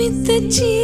me that you